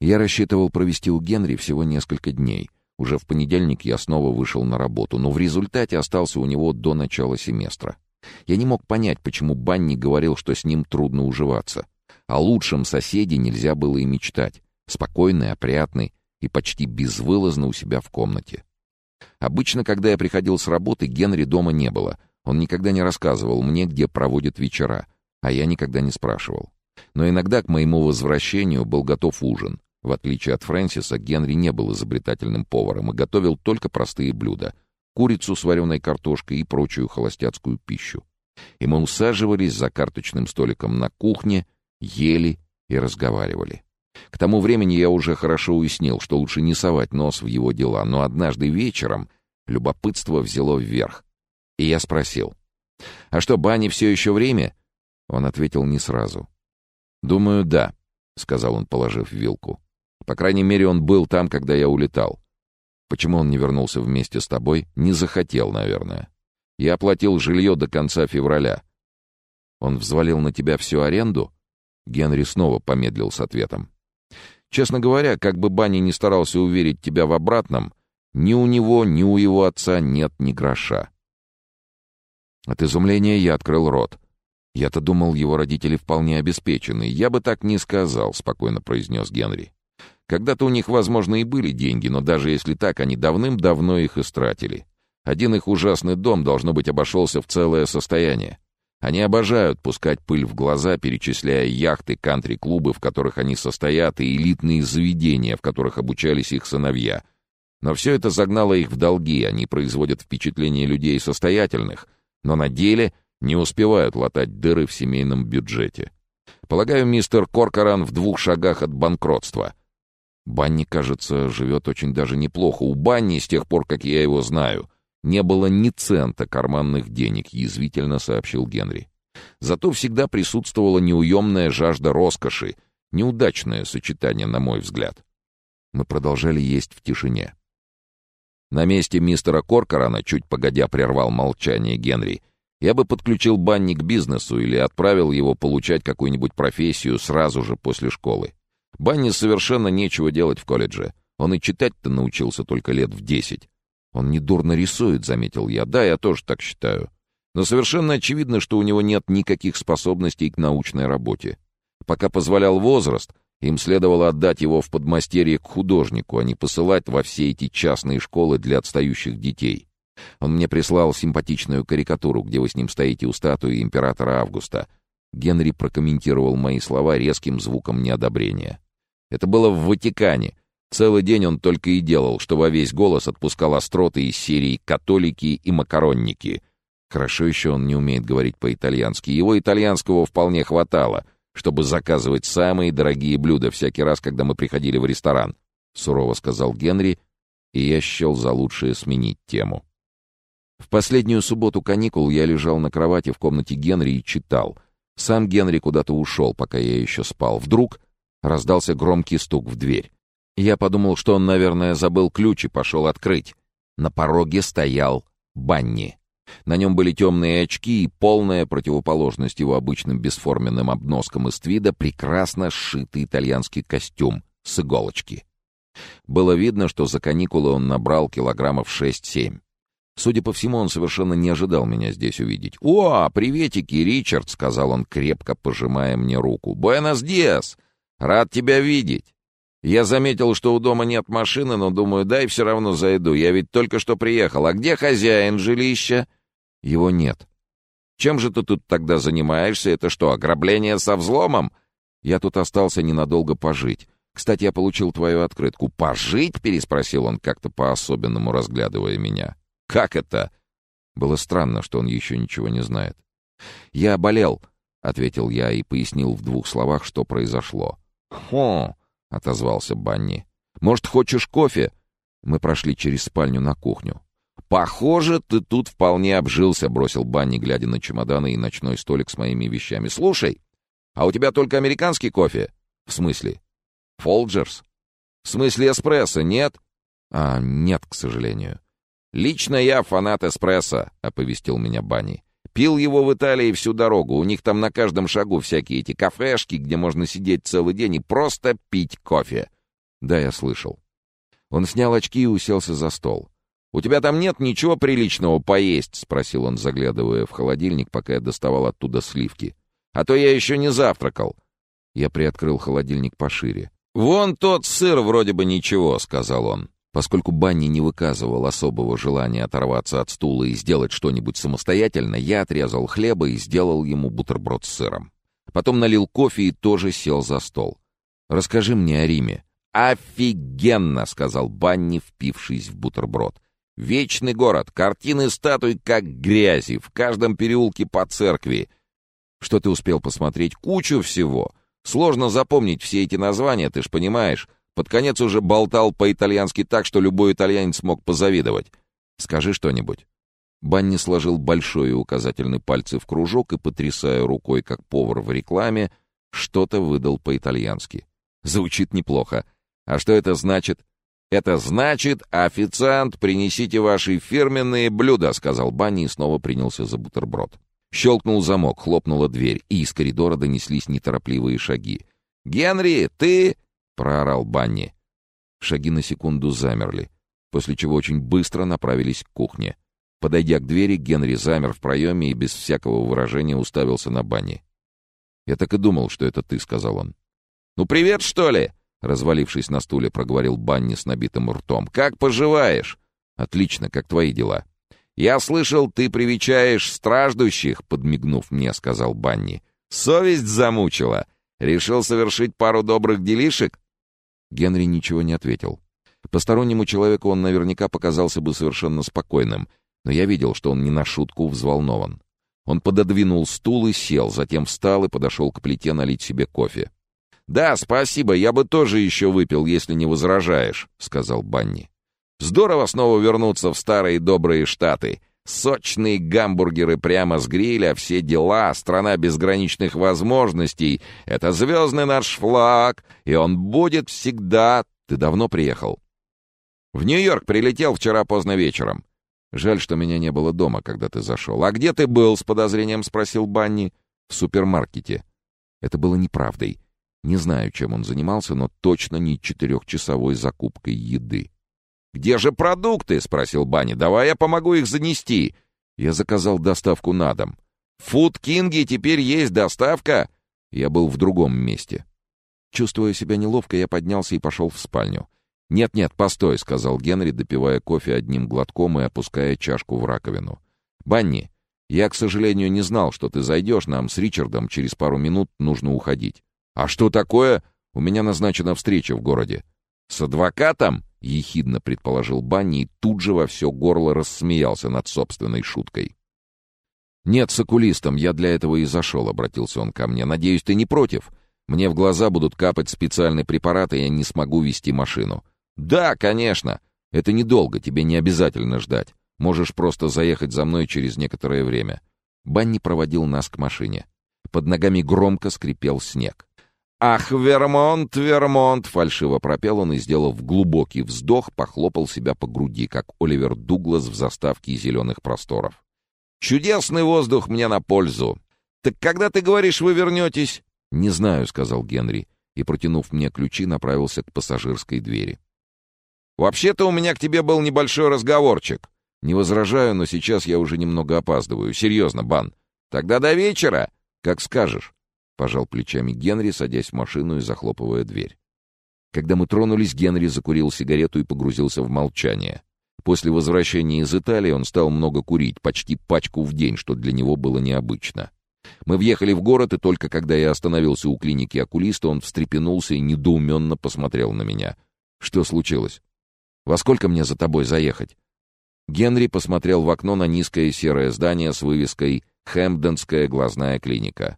Я рассчитывал провести у Генри всего несколько дней. Уже в понедельник я снова вышел на работу, но в результате остался у него до начала семестра. Я не мог понять, почему Банни говорил, что с ним трудно уживаться. О лучшем соседе нельзя было и мечтать. Спокойный, опрятный и почти безвылазно у себя в комнате. Обычно, когда я приходил с работы, Генри дома не было. Он никогда не рассказывал мне, где проводит вечера, а я никогда не спрашивал. Но иногда к моему возвращению был готов ужин. В отличие от Фрэнсиса, Генри не был изобретательным поваром и готовил только простые блюда — курицу с вареной картошкой и прочую холостяцкую пищу. И мы усаживались за карточным столиком на кухне, ели и разговаривали. К тому времени я уже хорошо уяснил, что лучше не совать нос в его дела, но однажды вечером любопытство взяло вверх. И я спросил, «А что, бани все еще время?» Он ответил не сразу. «Думаю, да», — сказал он, положив вилку. «По крайней мере, он был там, когда я улетал. Почему он не вернулся вместе с тобой? Не захотел, наверное. Я оплатил жилье до конца февраля. Он взвалил на тебя всю аренду?» Генри снова помедлил с ответом. Честно говоря, как бы Банни не старался уверить тебя в обратном, ни у него, ни у его отца нет ни гроша. От изумления я открыл рот. Я-то думал, его родители вполне обеспечены. Я бы так не сказал, спокойно произнес Генри. Когда-то у них, возможно, и были деньги, но даже если так, они давным-давно их истратили. Один их ужасный дом, должно быть, обошелся в целое состояние. Они обожают пускать пыль в глаза, перечисляя яхты, кантри-клубы, в которых они состоят, и элитные заведения, в которых обучались их сыновья. Но все это загнало их в долги, они производят впечатление людей состоятельных, но на деле не успевают латать дыры в семейном бюджете. Полагаю, мистер Коркоран в двух шагах от банкротства. Банни, кажется, живет очень даже неплохо. У Банни, с тех пор, как я его знаю, не было ни цента карманных денег, язвительно сообщил Генри. Зато всегда присутствовала неуемная жажда роскоши, неудачное сочетание, на мой взгляд. Мы продолжали есть в тишине. На месте мистера Коркорана, чуть погодя прервал молчание Генри, я бы подключил Банни к бизнесу или отправил его получать какую-нибудь профессию сразу же после школы. Банни совершенно нечего делать в колледже. Он и читать-то научился только лет в десять. «Он недурно рисует», — заметил я. «Да, я тоже так считаю. Но совершенно очевидно, что у него нет никаких способностей к научной работе. Пока позволял возраст, им следовало отдать его в подмастерье к художнику, а не посылать во все эти частные школы для отстающих детей. Он мне прислал симпатичную карикатуру, где вы с ним стоите у статуи императора Августа. Генри прокомментировал мои слова резким звуком неодобрения. Это было в Ватикане, Целый день он только и делал, что во весь голос отпускал остроты из серии «католики» и «макаронники». Хорошо еще он не умеет говорить по-итальянски. Его итальянского вполне хватало, чтобы заказывать самые дорогие блюда всякий раз, когда мы приходили в ресторан. Сурово сказал Генри, и я счел за лучшее сменить тему. В последнюю субботу каникул я лежал на кровати в комнате Генри и читал. Сам Генри куда-то ушел, пока я еще спал. Вдруг раздался громкий стук в дверь. Я подумал, что он, наверное, забыл ключ и пошел открыть. На пороге стоял Банни. На нем были темные очки и полная противоположность его обычным бесформенным обноскам из твида прекрасно сшитый итальянский костюм с иголочки. Было видно, что за каникулы он набрал килограммов 6-7. Судя по всему, он совершенно не ожидал меня здесь увидеть. «О, приветики, Ричард!» — сказал он, крепко пожимая мне руку. «Буэнос диас! Рад тебя видеть!» Я заметил, что у дома нет машины, но думаю, дай все равно зайду. Я ведь только что приехал. А где хозяин жилища? Его нет. Чем же ты тут тогда занимаешься? Это что, ограбление со взломом? Я тут остался ненадолго пожить. Кстати, я получил твою открытку. «Пожить?» — переспросил он, как-то по-особенному разглядывая меня. «Как это?» Было странно, что он еще ничего не знает. «Я болел», — ответил я и пояснил в двух словах, что произошло. «Хо!» — отозвался Банни. «Может, хочешь кофе?» Мы прошли через спальню на кухню. «Похоже, ты тут вполне обжился», — бросил Банни, глядя на чемоданы и ночной столик с моими вещами. «Слушай, а у тебя только американский кофе?» «В смысле?» «Фолджерс?» «В смысле эспрессо, нет?» «А, нет, к сожалению». «Лично я фанат эспрессо», — оповестил меня Банни. Пил его в Италии всю дорогу. У них там на каждом шагу всякие эти кафешки, где можно сидеть целый день и просто пить кофе. «Да, я слышал». Он снял очки и уселся за стол. «У тебя там нет ничего приличного поесть?» — спросил он, заглядывая в холодильник, пока я доставал оттуда сливки. «А то я еще не завтракал». Я приоткрыл холодильник пошире. «Вон тот сыр вроде бы ничего», — сказал он. Поскольку Банни не выказывал особого желания оторваться от стула и сделать что-нибудь самостоятельно, я отрезал хлеба и сделал ему бутерброд с сыром. Потом налил кофе и тоже сел за стол. «Расскажи мне о Риме». «Офигенно!» — сказал Банни, впившись в бутерброд. «Вечный город, картины статуй как грязи, в каждом переулке по церкви. Что ты успел посмотреть? Кучу всего. Сложно запомнить все эти названия, ты ж понимаешь. Под конец уже болтал по-итальянски так, что любой итальянец мог позавидовать. Скажи что-нибудь». Банни сложил большой и указательный пальцы в кружок и, потрясая рукой, как повар в рекламе, что-то выдал по-итальянски. Звучит неплохо. А что это значит? «Это значит, официант, принесите ваши фирменные блюда», — сказал Банни и снова принялся за бутерброд. Щелкнул замок, хлопнула дверь, и из коридора донеслись неторопливые шаги. «Генри, ты...» — проорал Банни. Шаги на секунду замерли, после чего очень быстро направились к кухне. Подойдя к двери, Генри замер в проеме и без всякого выражения уставился на Банни. «Я так и думал, что это ты», — сказал он. «Ну, привет, что ли?» — развалившись на стуле, проговорил Банни с набитым ртом. «Как поживаешь?» «Отлично, как твои дела?» «Я слышал, ты привечаешь страждущих», — подмигнув мне, сказал Банни. «Совесть замучила. Решил совершить пару добрых делишек?» Генри ничего не ответил. Постороннему человеку он наверняка показался бы совершенно спокойным, но я видел, что он не на шутку взволнован. Он пододвинул стул и сел, затем встал и подошел к плите налить себе кофе. «Да, спасибо, я бы тоже еще выпил, если не возражаешь», — сказал Банни. «Здорово снова вернуться в старые добрые Штаты. Сочные гамбургеры прямо с гриля, все дела, страна безграничных возможностей. Это звездный наш флаг, и он будет всегда...» «Ты давно приехал?» «В Нью-Йорк прилетел вчера поздно вечером. Жаль, что меня не было дома, когда ты зашел. А где ты был?» — с подозрением спросил Банни. «В супермаркете». Это было неправдой. Не знаю, чем он занимался, но точно не четырехчасовой закупкой еды. «Где же продукты?» — спросил Банни. «Давай я помогу их занести». Я заказал доставку на дом. «В Фуд Кинге теперь есть доставка?» Я был в другом месте. Чувствуя себя неловко, я поднялся и пошел в спальню. «Нет-нет, постой», — сказал Генри, допивая кофе одним глотком и опуская чашку в раковину. «Банни, я, к сожалению, не знал, что ты зайдешь. Нам с Ричардом через пару минут нужно уходить». «А что такое? У меня назначена встреча в городе». «С адвокатом?» — ехидно предположил Банни и тут же во все горло рассмеялся над собственной шуткой. «Нет, с окулистом, я для этого и зашел», — обратился он ко мне. «Надеюсь, ты не против? Мне в глаза будут капать специальные препараты, и я не смогу вести машину». «Да, конечно. Это недолго, тебе не обязательно ждать. Можешь просто заехать за мной через некоторое время». Банни проводил нас к машине. Под ногами громко скрипел снег. «Ах, Вермонт, Вермонт!» — фальшиво пропел он и, сделав глубокий вздох, похлопал себя по груди, как Оливер Дуглас в заставке «Зеленых просторов». «Чудесный воздух мне на пользу! Так когда, ты говоришь, вы вернетесь?» «Не знаю», — сказал Генри, и, протянув мне ключи, направился к пассажирской двери. «Вообще-то у меня к тебе был небольшой разговорчик. Не возражаю, но сейчас я уже немного опаздываю. Серьезно, Бан. Тогда до вечера, как скажешь». Пожал плечами Генри, садясь в машину и захлопывая дверь. Когда мы тронулись, Генри закурил сигарету и погрузился в молчание. После возвращения из Италии он стал много курить, почти пачку в день, что для него было необычно. Мы въехали в город, и только когда я остановился у клиники окулиста, он встрепенулся и недоуменно посмотрел на меня. «Что случилось? Во сколько мне за тобой заехать?» Генри посмотрел в окно на низкое серое здание с вывеской «Хэмпденская глазная клиника».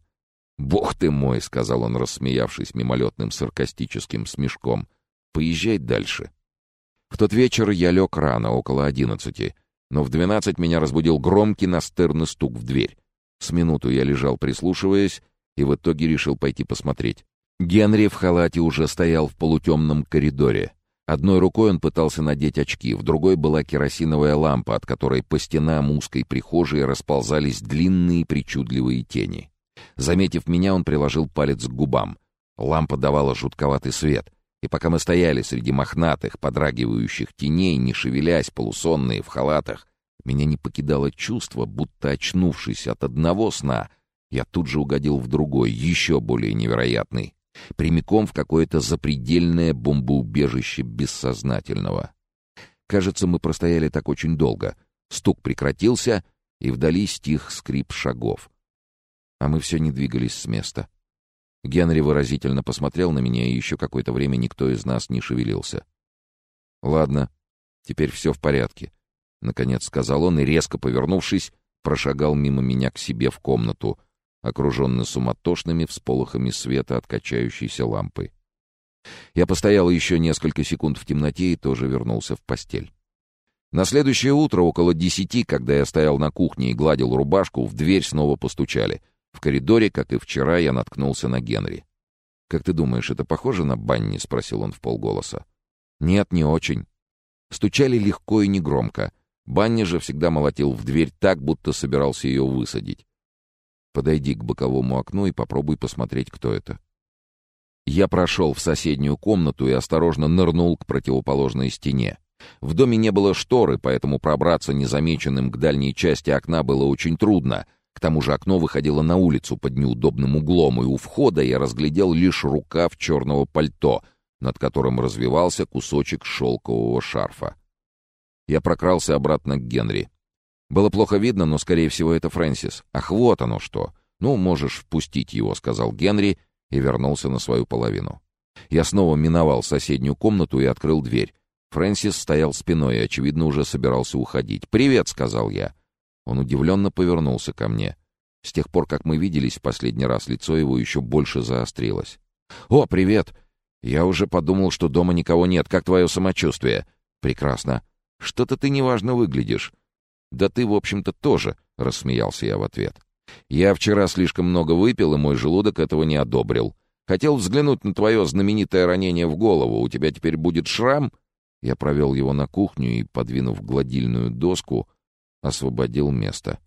«Бог ты мой!» — сказал он, рассмеявшись мимолетным саркастическим смешком. «Поезжай дальше». В тот вечер я лег рано, около одиннадцати, но в двенадцать меня разбудил громкий настырный стук в дверь. С минуту я лежал, прислушиваясь, и в итоге решил пойти посмотреть. Генри в халате уже стоял в полутемном коридоре. Одной рукой он пытался надеть очки, в другой была керосиновая лампа, от которой по стенам узкой прихожей расползались длинные причудливые тени. Заметив меня, он приложил палец к губам. Лампа давала жутковатый свет. И пока мы стояли среди мохнатых, подрагивающих теней, не шевелясь, полусонные в халатах, меня не покидало чувство, будто очнувшись от одного сна, я тут же угодил в другой, еще более невероятный, прямиком в какое-то запредельное бомбоубежище бессознательного. Кажется, мы простояли так очень долго. Стук прекратился, и вдали стих скрип шагов. А мы все не двигались с места. Генри выразительно посмотрел на меня, и еще какое-то время никто из нас не шевелился. «Ладно, теперь все в порядке», — наконец сказал он, и, резко повернувшись, прошагал мимо меня к себе в комнату, окруженный суматошными всполохами света от качающейся лампы. Я постоял еще несколько секунд в темноте и тоже вернулся в постель. На следующее утро, около десяти, когда я стоял на кухне и гладил рубашку, в дверь снова постучали. В коридоре, как и вчера, я наткнулся на Генри. «Как ты думаешь, это похоже на Банни?» — спросил он в полголоса. «Нет, не очень». Стучали легко и негромко. Банни же всегда молотил в дверь так, будто собирался ее высадить. «Подойди к боковому окну и попробуй посмотреть, кто это». Я прошел в соседнюю комнату и осторожно нырнул к противоположной стене. В доме не было шторы, поэтому пробраться незамеченным к дальней части окна было очень трудно — к тому же окно выходило на улицу под неудобным углом, и у входа я разглядел лишь рукав черного пальто, над которым развивался кусочек шелкового шарфа. Я прокрался обратно к Генри. Было плохо видно, но, скорее всего, это Фрэнсис. Ах, вот оно что! Ну, можешь впустить его, — сказал Генри и вернулся на свою половину. Я снова миновал соседнюю комнату и открыл дверь. Фрэнсис стоял спиной и, очевидно, уже собирался уходить. «Привет», — сказал я. Он удивленно повернулся ко мне. С тех пор, как мы виделись в последний раз, лицо его еще больше заострилось. «О, привет! Я уже подумал, что дома никого нет. Как твое самочувствие?» «Прекрасно. Что-то ты неважно выглядишь». «Да ты, в общем-то, тоже», — рассмеялся я в ответ. «Я вчера слишком много выпил, и мой желудок этого не одобрил. Хотел взглянуть на твое знаменитое ранение в голову. У тебя теперь будет шрам?» Я провел его на кухню и, подвинув гладильную доску, освободил место.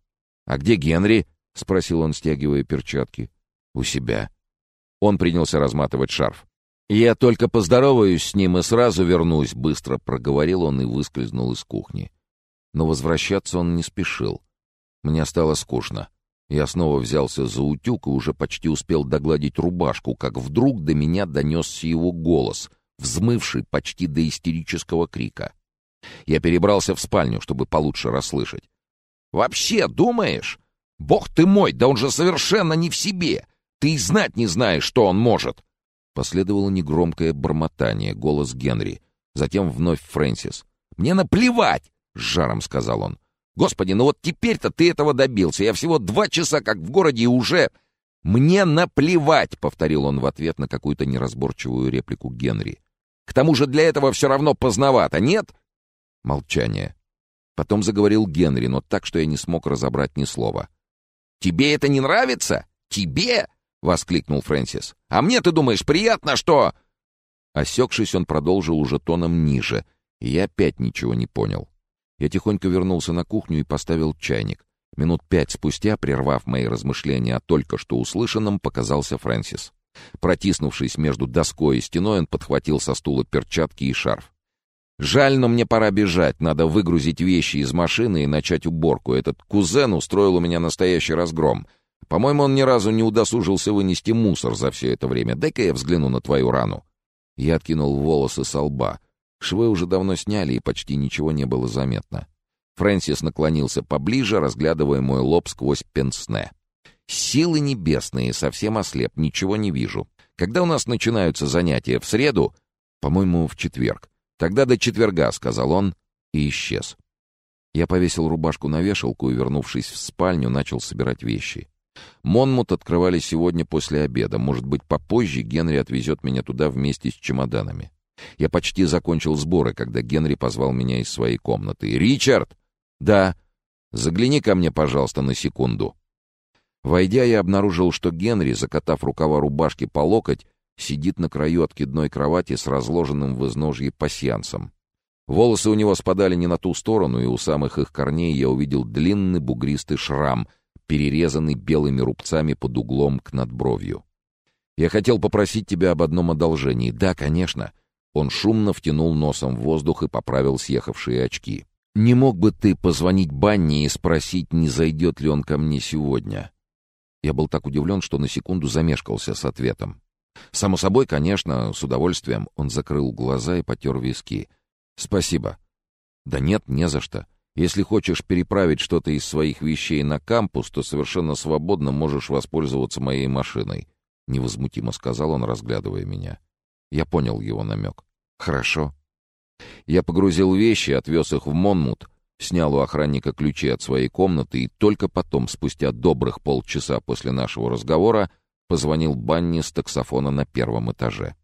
«А где Генри?» — спросил он, стягивая перчатки. «У себя». Он принялся разматывать шарф. «Я только поздороваюсь с ним и сразу вернусь», — быстро проговорил он и выскользнул из кухни. Но возвращаться он не спешил. Мне стало скучно. Я снова взялся за утюг и уже почти успел догладить рубашку, как вдруг до меня донесся его голос, взмывший почти до истерического крика. Я перебрался в спальню, чтобы получше расслышать. «Вообще думаешь? Бог ты мой, да он же совершенно не в себе! Ты и знать не знаешь, что он может!» Последовало негромкое бормотание, голос Генри. Затем вновь Фрэнсис. «Мне наплевать!» — с жаром сказал он. «Господи, ну вот теперь-то ты этого добился. Я всего два часа как в городе и уже...» «Мне наплевать!» — повторил он в ответ на какую-то неразборчивую реплику Генри. «К тому же для этого все равно поздновато, нет?» Молчание. Потом заговорил Генри, но так, что я не смог разобрать ни слова. «Тебе это не нравится? Тебе?» — воскликнул Фрэнсис. «А мне, ты думаешь, приятно, что...» Осекшись, он продолжил уже тоном ниже, и я опять ничего не понял. Я тихонько вернулся на кухню и поставил чайник. Минут пять спустя, прервав мои размышления о только что услышанном, показался Фрэнсис. Протиснувшись между доской и стеной, он подхватил со стула перчатки и шарф. Жаль, но мне пора бежать. Надо выгрузить вещи из машины и начать уборку. Этот кузен устроил у меня настоящий разгром. По-моему, он ни разу не удосужился вынести мусор за все это время. Дай-ка я взгляну на твою рану. Я откинул волосы со лба. Швы уже давно сняли, и почти ничего не было заметно. Фрэнсис наклонился поближе, разглядывая мой лоб сквозь пенсне. «Силы небесные, совсем ослеп, ничего не вижу. Когда у нас начинаются занятия? В среду?» «По-моему, в четверг. «Тогда до четверга», — сказал он и исчез. Я повесил рубашку на вешалку и, вернувшись в спальню, начал собирать вещи. Монмут открывали сегодня после обеда. Может быть, попозже Генри отвезет меня туда вместе с чемоданами. Я почти закончил сборы, когда Генри позвал меня из своей комнаты. «Ричард!» «Да. Загляни ко мне, пожалуйста, на секунду». Войдя, я обнаружил, что Генри, закатав рукава рубашки по локоть, сидит на краю откидной кровати с разложенным в изножье пасьянцем. Волосы у него спадали не на ту сторону, и у самых их корней я увидел длинный бугристый шрам, перерезанный белыми рубцами под углом к надбровью. «Я хотел попросить тебя об одном одолжении. Да, конечно. Он шумно втянул носом в воздух и поправил съехавшие очки. «Не мог бы ты позвонить Банни и спросить, не зайдет ли он ко мне сегодня?» Я был так удивлен, что на секунду замешкался с ответом. «Само собой, конечно, с удовольствием». Он закрыл глаза и потер виски. «Спасибо». «Да нет, не за что. Если хочешь переправить что-то из своих вещей на кампус, то совершенно свободно можешь воспользоваться моей машиной», — невозмутимо сказал он, разглядывая меня. Я понял его намек. «Хорошо». Я погрузил вещи, отвез их в Монмут, снял у охранника ключи от своей комнаты и только потом, спустя добрых полчаса после нашего разговора, позвонил Банни с таксофона на первом этаже.